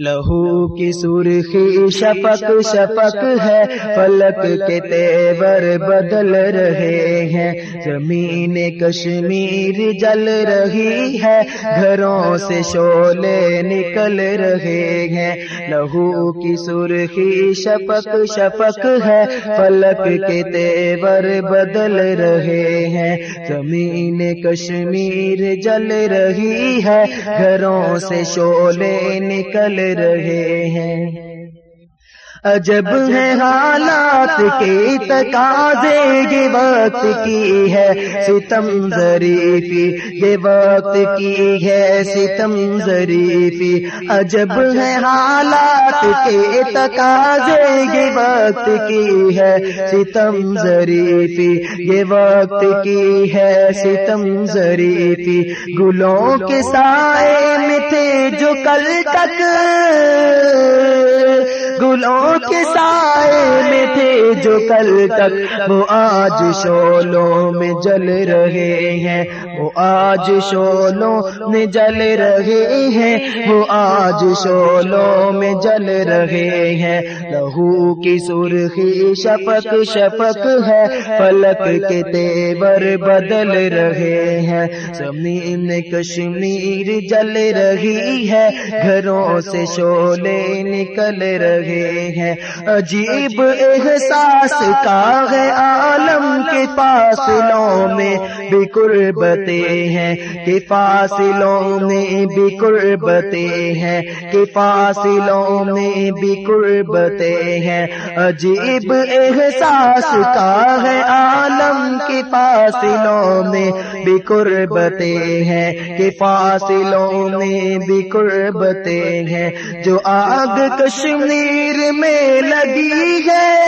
لہو کی سرخی شپک شپک ہے، فلک کے تیور بدل رہے ہیں۔ زمین کشمیر جل رہی ہے، گھروں سے شولے نکل رہے ہیں۔ لہو کی سرخی شپک شپک ہے، فلک کے تیور بدل رہے ہیں۔ زمین کشمیر جل رہی ہے، گھروں سے شولے نکل رہے ہیں۔ عجب ہے حالات کے تقاضے یہ وقت کی ہے ستم ظریفی یہ وقت کی ہے ستم ظریفی عجب ہے حالات کے تقاضے یہ وقت کی ہے ستم ظریفی یہ وقت کی ہے ستم ظریفی گلوں کے سائے میں تھے جو کل تک گلوں کے سائے میں تھے جو کل تک وہ آج شولوں میں جل رہے ہیں، وہ آج شولوں میں جل رہے ہیں، وہ آج شولوں میں جل رہے ہیں۔ لہو کی سرخی شپک شپک ہے پلک کے تیور بدل رہے ہیں۔ زمین کشمیر جل رہی ہے، گھروں سے شولے نکل رہے ہیں۔ عجیب احساس کا ہے عالم کے فاصلوں میں بھی قربتیں ہیں کہ فاصلوں میں بھی قربتیں ہیں کہ فاصلوں میں بھی قربتیں ہیں۔ عجیب احساس کا ہے عالم کے فاصلوں میں بھی قربتیں ہیں کہ فاصلوں میں بھی قربتیں ہیں۔ جو آگ کشمیر میں لگی ہے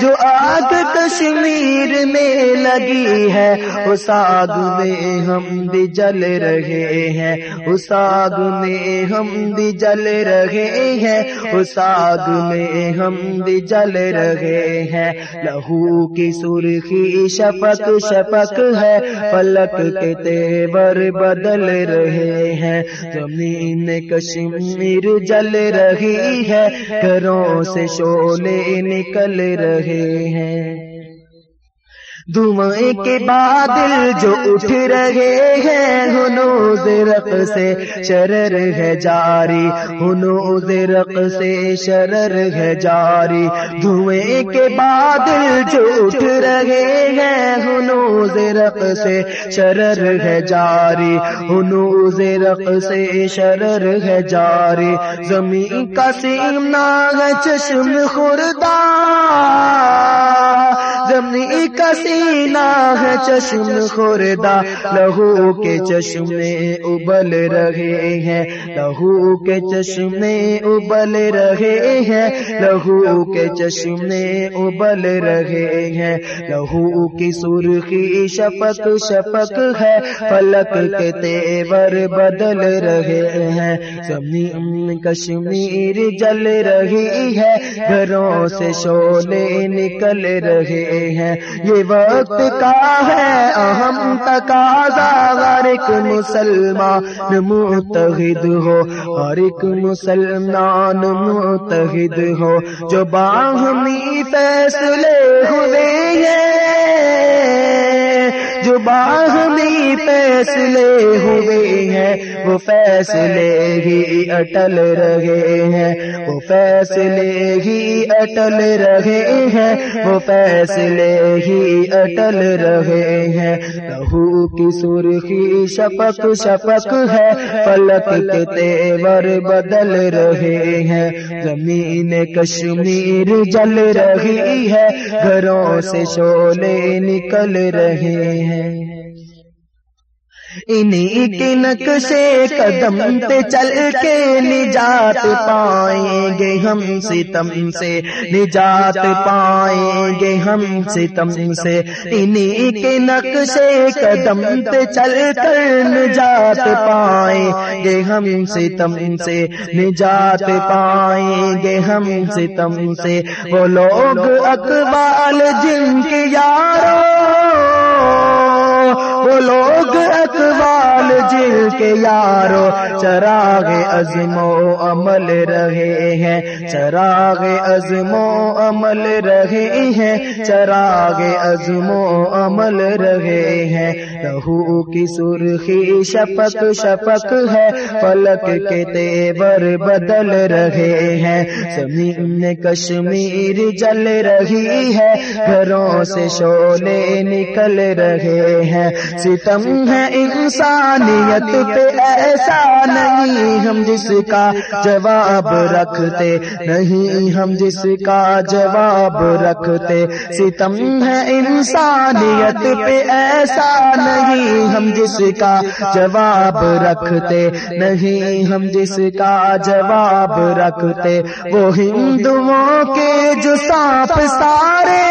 جو آگ کشمیر میں لگی ہے اس آگ میں ہم بھی جل رہے ہیں۔ اس آگ میں ہم بھی جل رہے ہیں۔ اس آگ میں ہم بھی جل رہے ہیں۔ لہو کی سرخی شپک شپک ہے، پلک کے تیور بدل رہے ہیں۔ زمین کشمیر جل رہی ہے، گھروں سے شولے نکل رہے رہے ہیں۔ دھوئیں کے بادل جو اٹھ رہے ہیں ہنوز رق سے شرر ہے جاری ہنوز رق سے شرر ہے جاری دھوئیں کے بادل جو اٹھ رہے ہیں ہنوز رق سے شرر ہے جاری ہنوز رق سے شرر ہے جاری زمین کا سیمنا ہے چشم خوردہ۔ زمین کا سینہ ہے چشم خوردہ، لہو کے چشمے ابل رہے ہیں۔ لہو کے چشمے ابل رہے ہیں۔ لہو کے چشمے ابل رہے ہیں۔ لہو کی سرخی شپک شپک ہے پلک کے تیور بدل رہے ہیں۔ زمین کشمیر جل رہی ہے، گھروں سے شولے نکل رہے ہیں۔ یہ وقت کا ہے۔ اہم تقاضا ہر ایک مسلمان متحد ہو۔ ہر ایک مسلمان متحد ہو۔ جو باہمی فیصلے ہوئے ہیں۔ جو باہمی فیصلے ہوئے ہیں، وہ فیصلے ہی اٹل رہے ہیں، وہ فیصلے ہی اٹل رہے ہیں، وہ فیصلے ہی اٹل رہے ہیں۔ لہو کی سرخی شپک شپک ہے پلک کے تیور بدل رہے ہیں۔ زمین کشمیر جل رہی ہے، گھروں سے شولے نکل رہے ہیں۔ انہیں کے نقشے قدم پہ چل کے نجات پائیں گے ہم ستم سے نجات پائیں گے ہم ستم سے انہیں کے نقشے قدم پہ چل کر نجات پائیں گے ہم ستم سے نجات پائیں گے ہم ستم سے وہ لوگ اقبال جن کے یاروں کے یارو چراغ ازم و عمل رہے ہیں، چراغ ازم و عمل رہے ہیں، چراغ ازم و عمل رہے ہیں۔ لہو کی سرخی شپک شپک ہے، فلک کے تیور بدل رہے ہیں۔ زمین کشمیر جل رہی ہے، گھروں سے شولے نکل رہے ہیں۔ ستم ہے انسانیت پہ ایسا نہیں ہم جس کا جواب رکھتے، نہیں ہم جس کا جواب رکھتے۔ ستم ہے انسانیت پہ ایسا نہیں ہم جس کا جواب رکھتے، نہیں ہم جس کا جواب رکھتے۔ وہ ہندوؤں کے جو سانپ سارے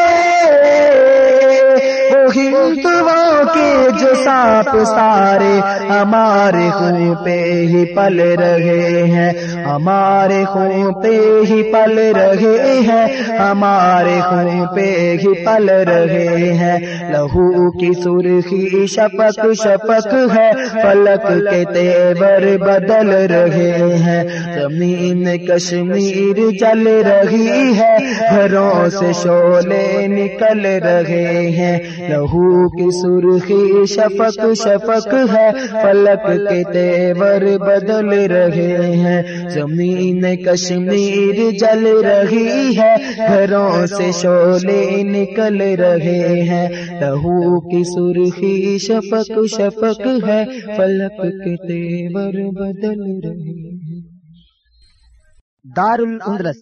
ہندوؤں کے جو سانپ سارے ہمارے خون پہ ہی پل رہے ہیں۔ ہمارے خون پہ ہی پل رہے ہیں۔ ہمارے خون پہ ہی پل رہے ہیں۔ لہو کی سرخی شپک شپک ہے۔ پلک کے تیور بدل رہے ہیں۔ زمین کشمیر جل رہی ہے۔ گھروں سے شولے نکل رہے ہیں۔ لہو کی سرخی شفق شفق ہے۔ فلک کے تیور بدل رہے ہیں۔ زمین کشمیر جل رہی ہے۔ گھروں سے شولے نکل رہے ہیں۔ لہو کی سرخی شفق شفق ہے۔ فلک کے تیور بدل رہے ہیں۔ دار الاندلس